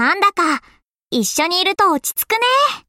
なんだか、一緒にいると落ち着くね。